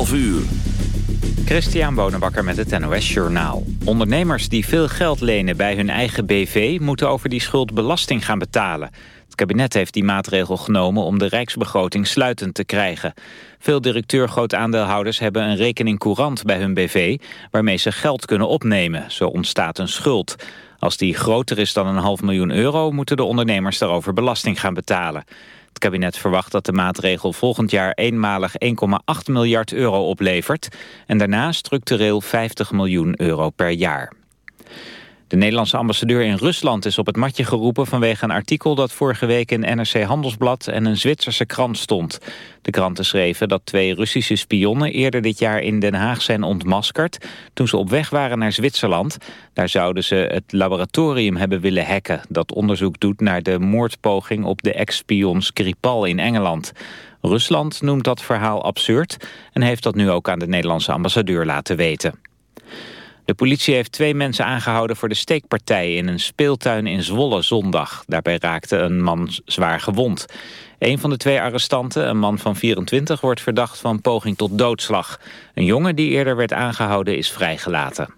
11 uur. Christian Bonenbakker met het NOS Journaal. Ondernemers die veel geld lenen bij hun eigen BV... moeten over die schuld belasting gaan betalen. Het kabinet heeft die maatregel genomen om de rijksbegroting sluitend te krijgen. Veel directeur-grootaandeelhouders hebben een rekening courant bij hun BV... waarmee ze geld kunnen opnemen. Zo ontstaat een schuld. Als die groter is dan een half miljoen euro... moeten de ondernemers daarover belasting gaan betalen. Het kabinet verwacht dat de maatregel volgend jaar eenmalig 1,8 miljard euro oplevert... en daarna structureel 50 miljoen euro per jaar. De Nederlandse ambassadeur in Rusland is op het matje geroepen vanwege een artikel dat vorige week in NRC Handelsblad en een Zwitserse krant stond. De kranten schreven dat twee Russische spionnen eerder dit jaar in Den Haag zijn ontmaskerd toen ze op weg waren naar Zwitserland. Daar zouden ze het laboratorium hebben willen hacken dat onderzoek doet naar de moordpoging op de ex-spion Skripal in Engeland. Rusland noemt dat verhaal absurd en heeft dat nu ook aan de Nederlandse ambassadeur laten weten. De politie heeft twee mensen aangehouden voor de steekpartij in een speeltuin in Zwolle zondag. Daarbij raakte een man zwaar gewond. Een van de twee arrestanten, een man van 24, wordt verdacht van poging tot doodslag. Een jongen die eerder werd aangehouden is vrijgelaten.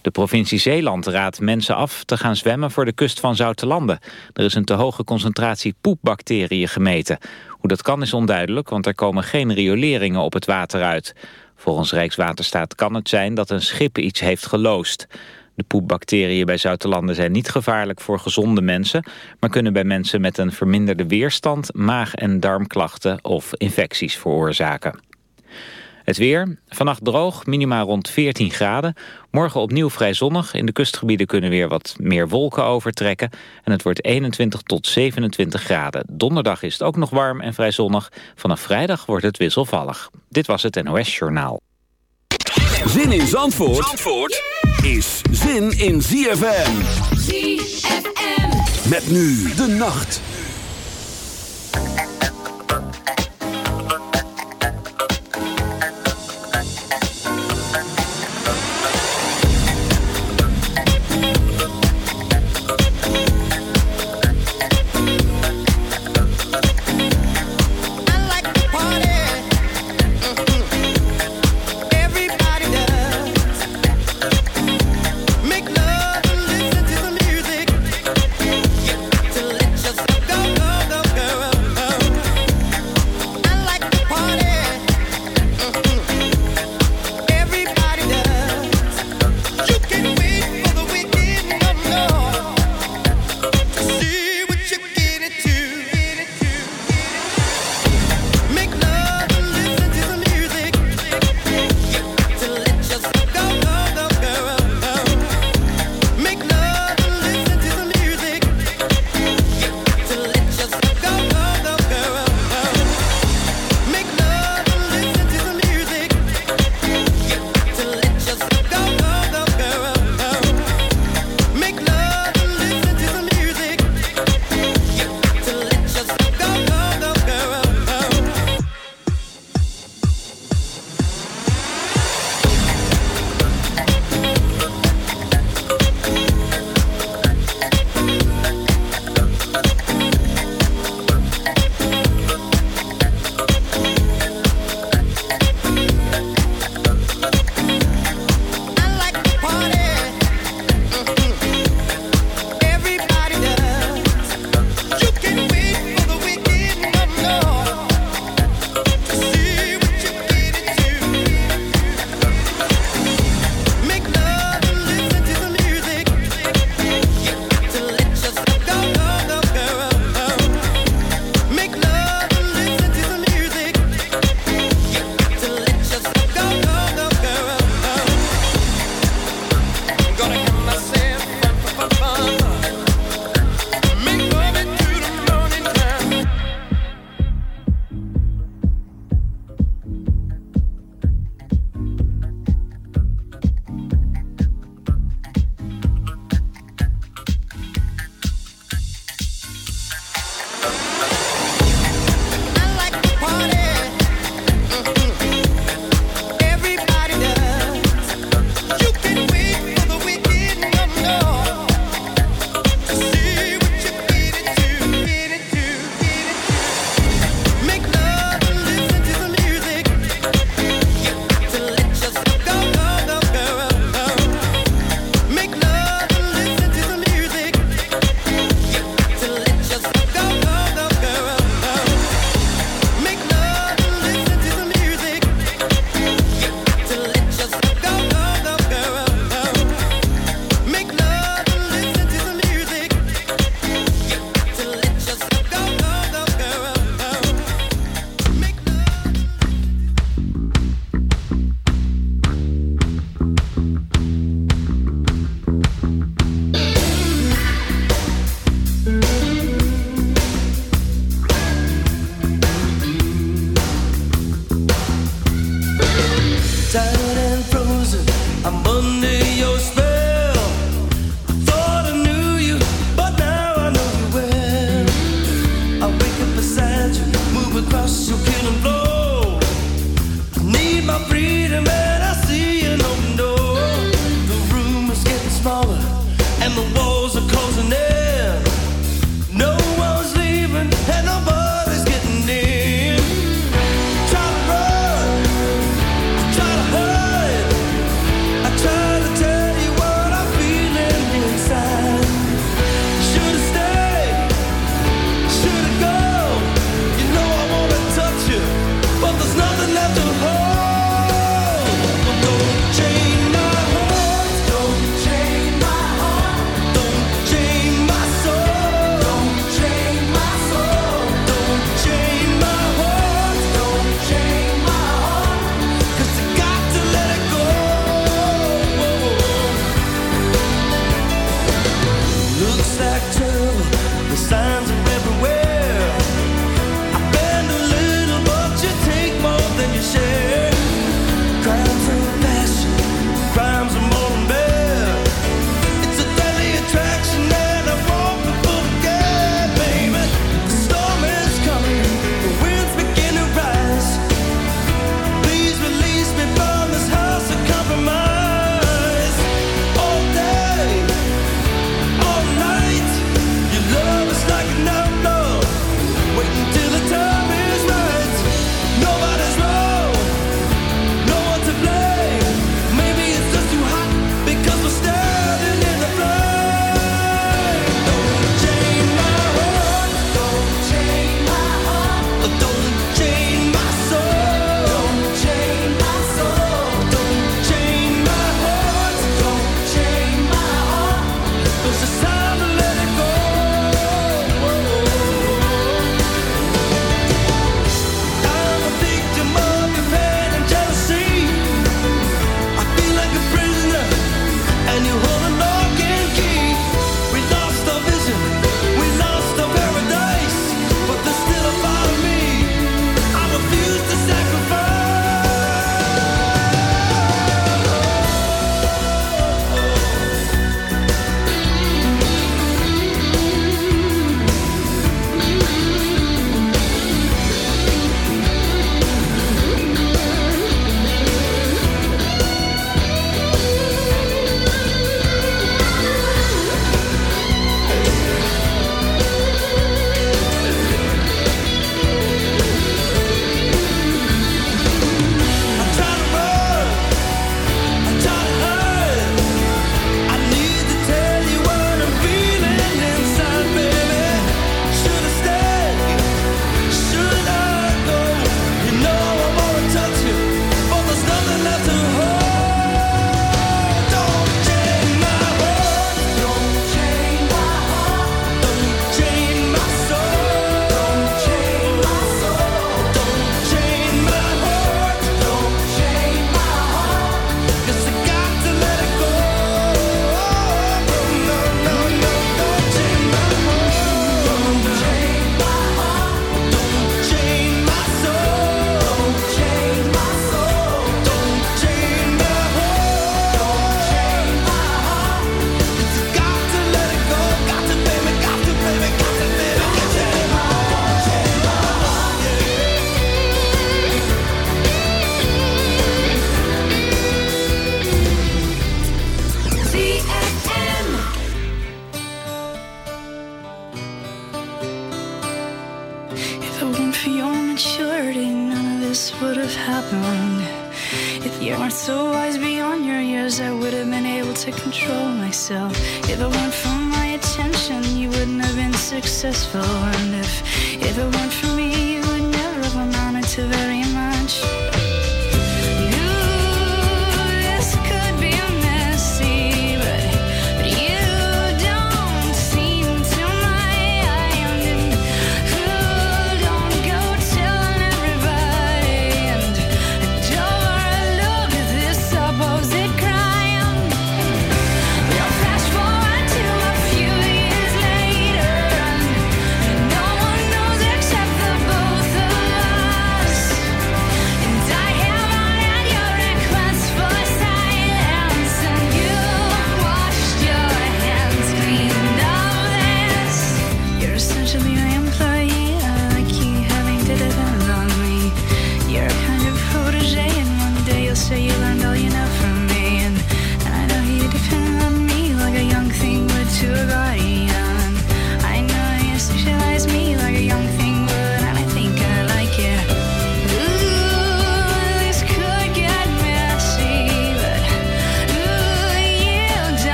De provincie Zeeland raadt mensen af te gaan zwemmen voor de kust van Zoutelanden. Er is een te hoge concentratie poepbacteriën gemeten. Hoe dat kan is onduidelijk, want er komen geen rioleringen op het water uit. Volgens Rijkswaterstaat kan het zijn dat een schip iets heeft geloosd. De poepbacteriën bij Zuiderlanden zijn niet gevaarlijk voor gezonde mensen... maar kunnen bij mensen met een verminderde weerstand... maag- en darmklachten of infecties veroorzaken. Het weer, vannacht droog, minima rond 14 graden. Morgen opnieuw vrij zonnig. In de kustgebieden kunnen weer wat meer wolken overtrekken. En het wordt 21 tot 27 graden. Donderdag is het ook nog warm en vrij zonnig. Vanaf vrijdag wordt het wisselvallig. Dit was het NOS Journaal. Zin in Zandvoort, Zandvoort is zin in ZFM. ZFM. Met nu de nacht.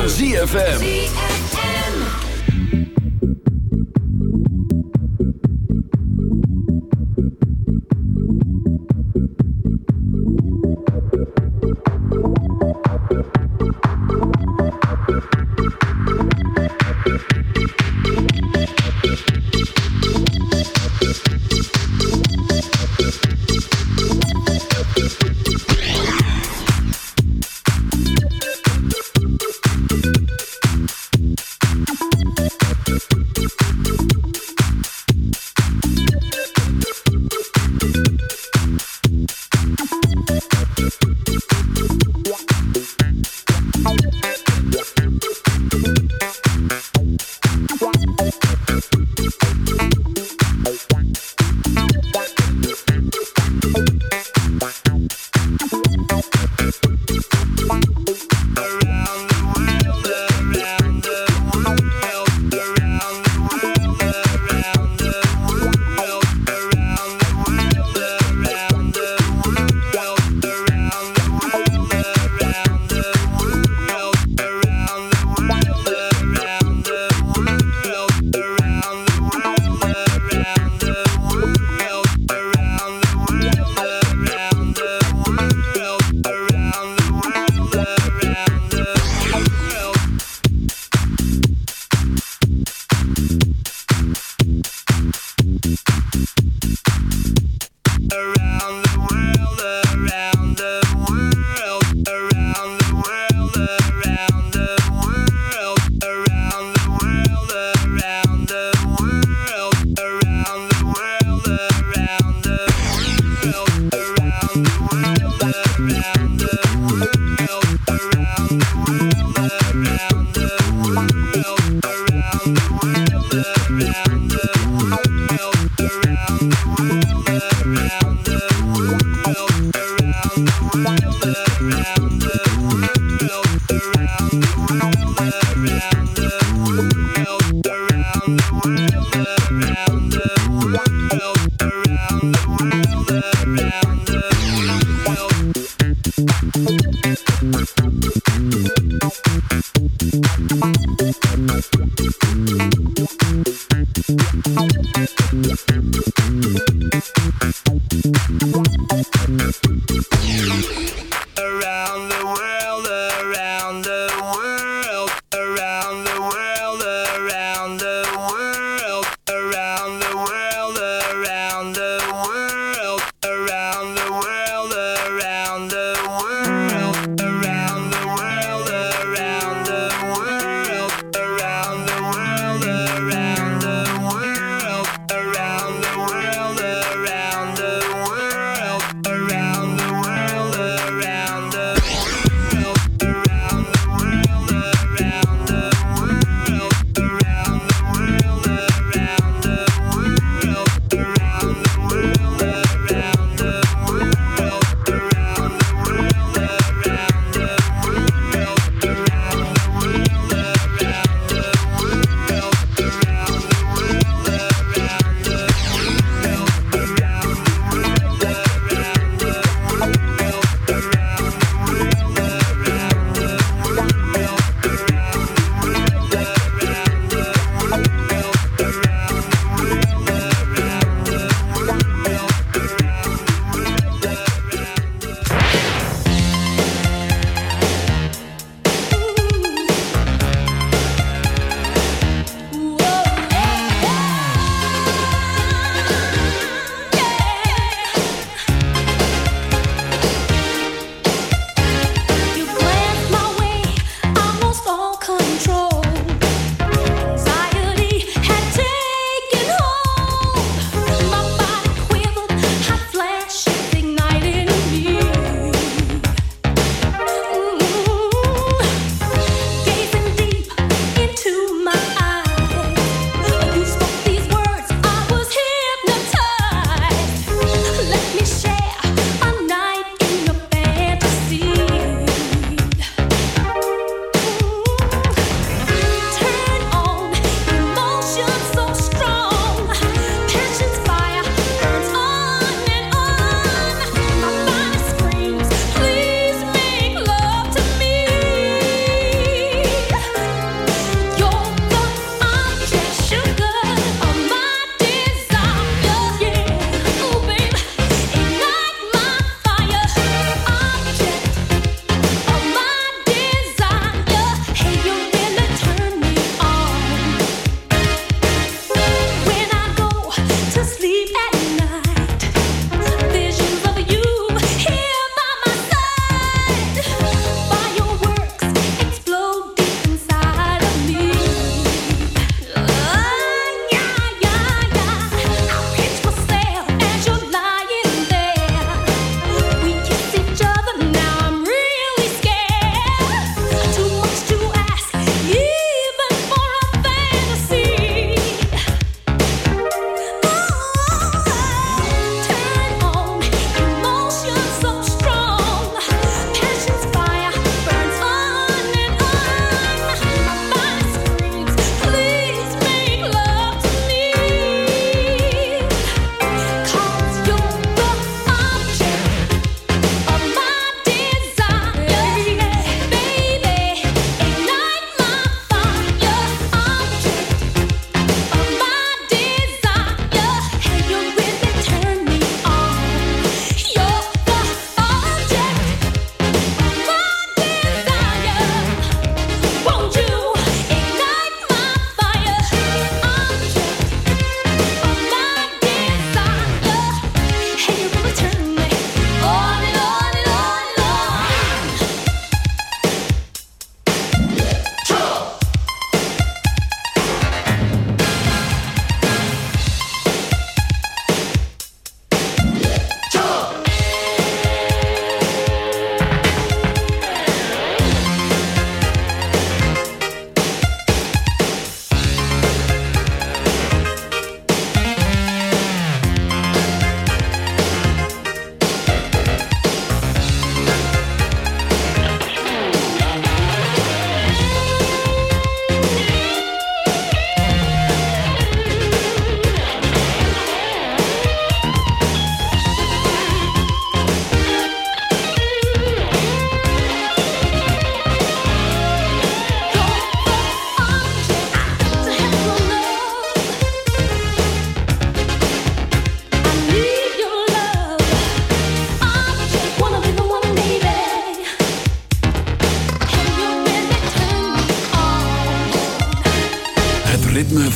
Van ZFM. around the.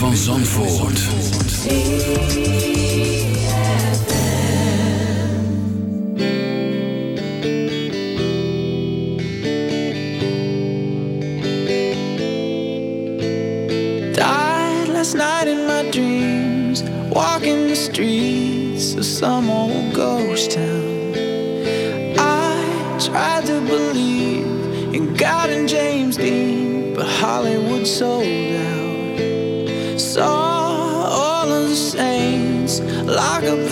van Zandvoort.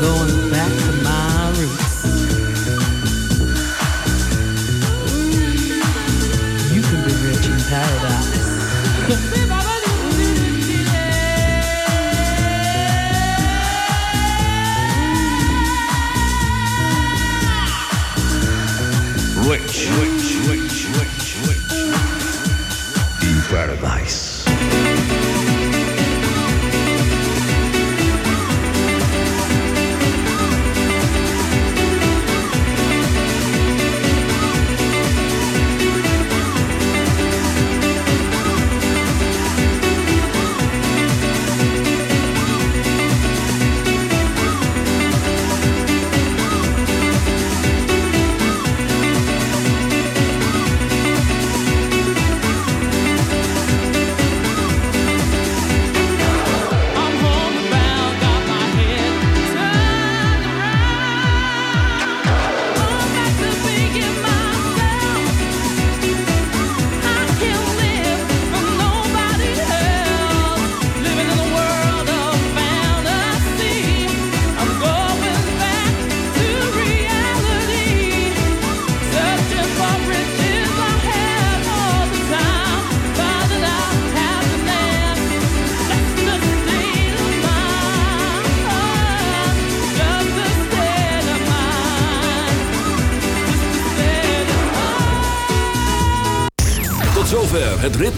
Going back to my